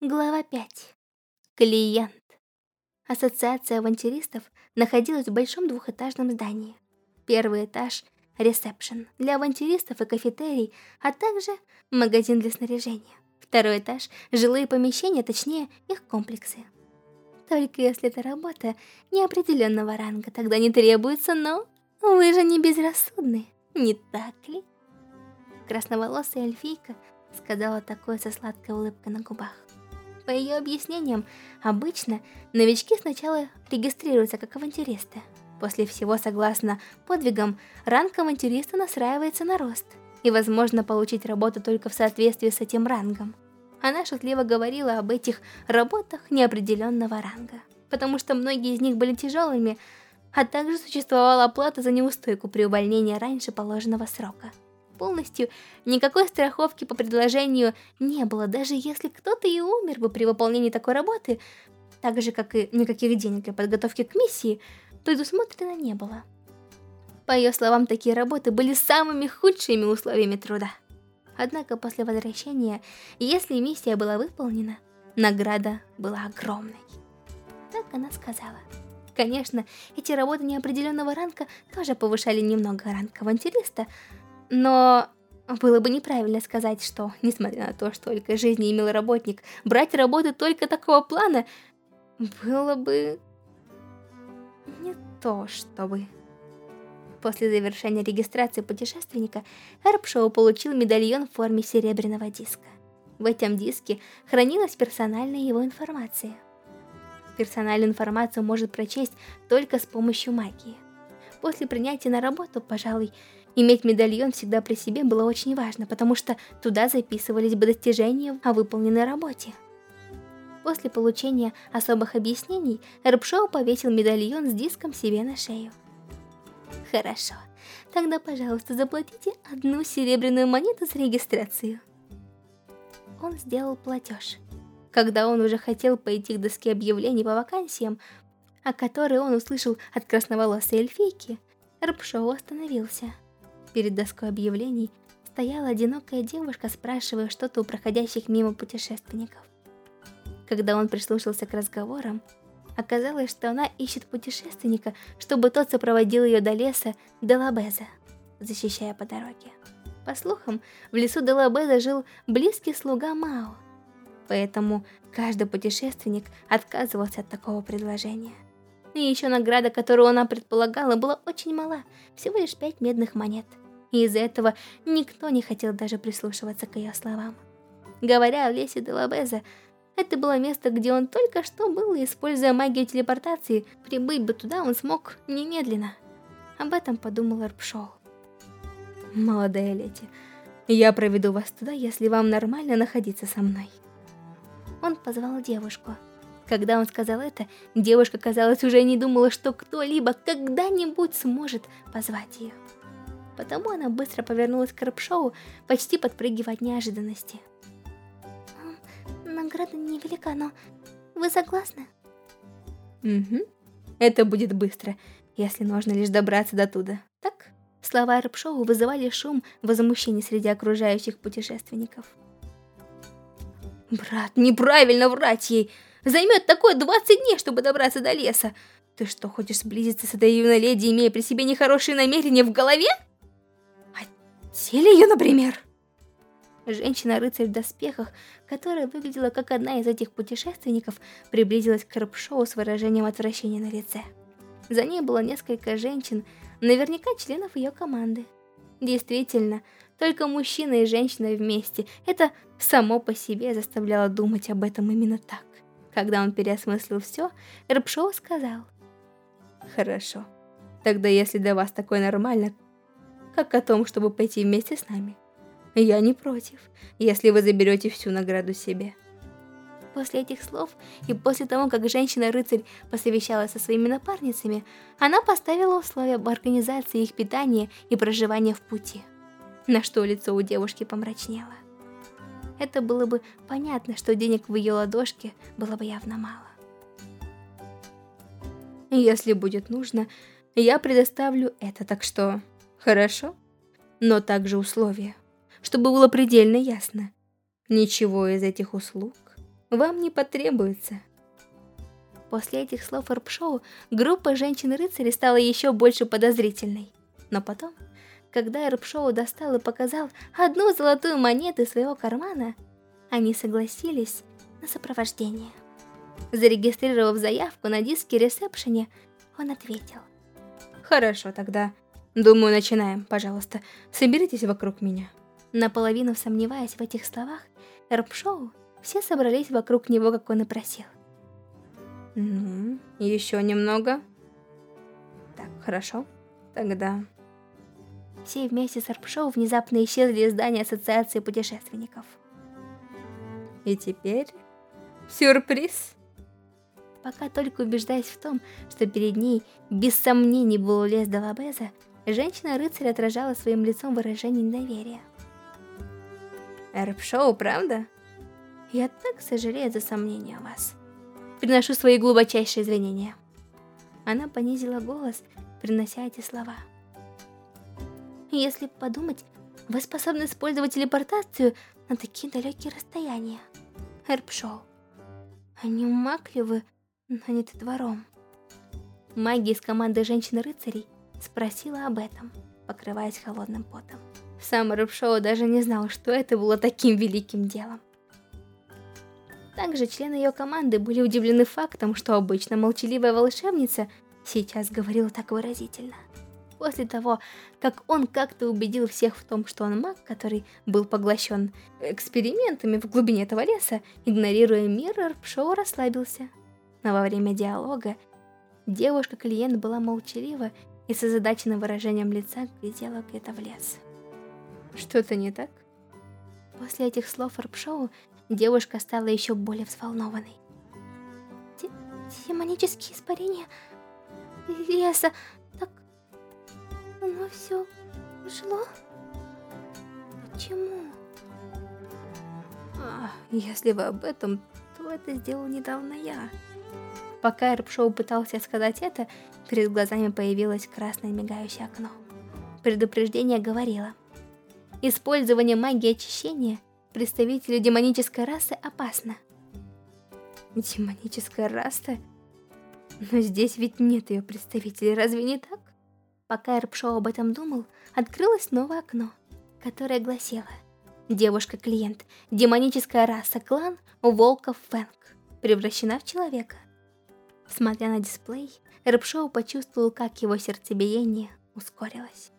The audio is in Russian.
Глава 5. Клиент. Ассоциация авантюристов находилась в большом двухэтажном здании. Первый этаж – ресепшн для авантюристов и кафетерий, а также магазин для снаряжения. Второй этаж – жилые помещения, точнее, их комплексы. Только если это работа неопределенного ранга, тогда не требуется, но вы же не безрассудны, не так ли? Красноволосая эльфийка сказала такое со сладкой улыбкой на губах. По ее объяснениям, обычно новички сначала регистрируются как авантюристы. После всего, согласно подвигам, ранг авантюриста настраивается на рост, и возможно получить работу только в соответствии с этим рангом. Она шутливо говорила об этих работах неопределенного ранга, потому что многие из них были тяжелыми, а также существовала оплата за неустойку при увольнении раньше положенного срока полностью, никакой страховки по предложению не было, даже если кто-то и умер бы при выполнении такой работы, так же, как и никаких денег для подготовки к миссии, предусмотрено не было. По ее словам, такие работы были самыми худшими условиями труда. Однако после возвращения, если миссия была выполнена, награда была огромной. Так она сказала. Конечно, эти работы неопределенного ранга тоже повышали немного ранг авантюриста, но было бы неправильно сказать, что, несмотря на то, что только жизни имел работник, брать работу только такого плана было бы не то, чтобы... После завершения регистрации путешественника, Эрпшоу получил медальон в форме серебряного диска. В этом диске хранилась персональная его информация. Персональную информацию может прочесть только с помощью магии. После принятия на работу, пожалуй, Иметь медальон всегда при себе было очень важно, потому что туда записывались бы достижения о выполненной работе. После получения особых объяснений, Эрбшоу повесил медальон с диском себе на шею. Хорошо, тогда, пожалуйста, заплатите одну серебряную монету за регистрацию. Он сделал платеж. Когда он уже хотел пойти к доске объявлений по вакансиям, о которой он услышал от красноволосой эльфийки, Эрбшоу остановился. Перед доской объявлений стояла одинокая девушка, спрашивая что-то у проходящих мимо путешественников. Когда он прислушался к разговорам, оказалось, что она ищет путешественника, чтобы тот сопроводил ее до леса Делабеза, защищая по дороге. По слухам, в лесу Делабеза жил близкий слуга Мао, поэтому каждый путешественник отказывался от такого предложения. И еще награда, которую она предполагала, была очень мала, всего лишь пять медных монет. И из-за этого никто не хотел даже прислушиваться к ее словам. Говоря о лесе Делабеза, это было место, где он только что был, используя магию телепортации, прибыть бы туда он смог немедленно. Об этом подумал Арпшоу. «Молодая леди, я проведу вас туда, если вам нормально находиться со мной». Он позвал девушку. Когда он сказал это, девушка, казалось, уже не думала, что кто-либо когда-нибудь сможет позвать ее. Потому она быстро повернулась к Рэпшоу, почти подпрыгивая от неожиданности. «Награда невелика, но вы согласны?» «Угу. Это будет быстро, если нужно лишь добраться до туда, так?» Слова Рэпшоу вызывали шум возмущения среди окружающих путешественников. «Брат, неправильно врать ей!» Займет такое 20 дней, чтобы добраться до леса. Ты что, хочешь сблизиться с этой юной леди, имея при себе нехорошие намерения в голове? А теле ее, например? Женщина-рыцарь в доспехах, которая выглядела как одна из этих путешественников, приблизилась к Рэпшоу с выражением отвращения на лице. За ней было несколько женщин, наверняка членов ее команды. Действительно, только мужчина и женщина вместе, это само по себе заставляло думать об этом именно так. Когда он переосмыслил все, Эрбшоу сказал. Хорошо. Тогда если для вас такое нормально, как о том, чтобы пойти вместе с нами, я не против, если вы заберете всю награду себе. После этих слов и после того, как женщина-рыцарь посовещалась со своими напарницами, она поставила условия об организации их питания и проживания в пути, на что лицо у девушки помрачнело это было бы понятно, что денег в ее ладошке было бы явно мало. Если будет нужно, я предоставлю это, так что... Хорошо? Но также условия, чтобы было предельно ясно. Ничего из этих услуг вам не потребуется. После этих слов Эрпшоу группа женщин-рыцарей стала еще больше подозрительной. Но потом, когда Эрпшоу достал и показал одну золотую монету из своего кармана, они согласились на сопровождение. Зарегистрировав заявку на диске ресепшене, он ответил. Хорошо, тогда. Думаю, начинаем. Пожалуйста, соберитесь вокруг меня. Наполовину сомневаясь в этих словах, Эрпшоу, все собрались вокруг него, как он и просил. Ну, еще немного. Так, хорошо. Тогда... Все вместе с Эрпшоу внезапно исчезли из здания Ассоциации путешественников. И теперь... Сюрприз! Пока только убеждаясь в том, что перед ней без сомнений был лес Далабеза, женщина-рыцарь отражала своим лицом выражение недоверия. Эрп-шоу, правда? Я так сожалею за сомнения о вас. Приношу свои глубочайшие извинения. Она понизила голос, принося эти слова. Если подумать, вы способны использовать телепортацию на такие далекие расстояния. Эрп-шоу. А не маг ли вы наняты двором. Магия из команды женщин-рыцарей спросила об этом, покрываясь холодным потом. Сам Рыбшоу даже не знал, что это было таким великим делом. Также члены ее команды были удивлены фактом, что обычно молчаливая волшебница сейчас говорила так выразительно. После того, как он как-то убедил всех в том, что он маг, который был поглощен экспериментами в глубине этого леса, игнорируя мир, Рыбшоу расслабился но во время диалога девушка-клиент была молчалива и с озадаченным выражением лица глядела где-то в лес. Что-то не так? После этих слов Рапшоу девушка стала еще более взволнованной. Демонические испарения леса, так... Оно все ушло? Почему? А, если вы об этом, то это сделал недавно я. Пока Эрпшоу пытался сказать это, перед глазами появилось красное мигающее окно. Предупреждение говорило. Использование магии очищения представителю демонической расы опасно. Демоническая раса? Но здесь ведь нет ее представителей, разве не так? Пока Эрпшоу об этом думал, открылось новое окно, которое гласило Девушка-клиент, демоническая раса, клан Волков Фэнк, превращена в человека. Смотря на дисплей, Рэпшоу почувствовал, как его сердцебиение ускорилось.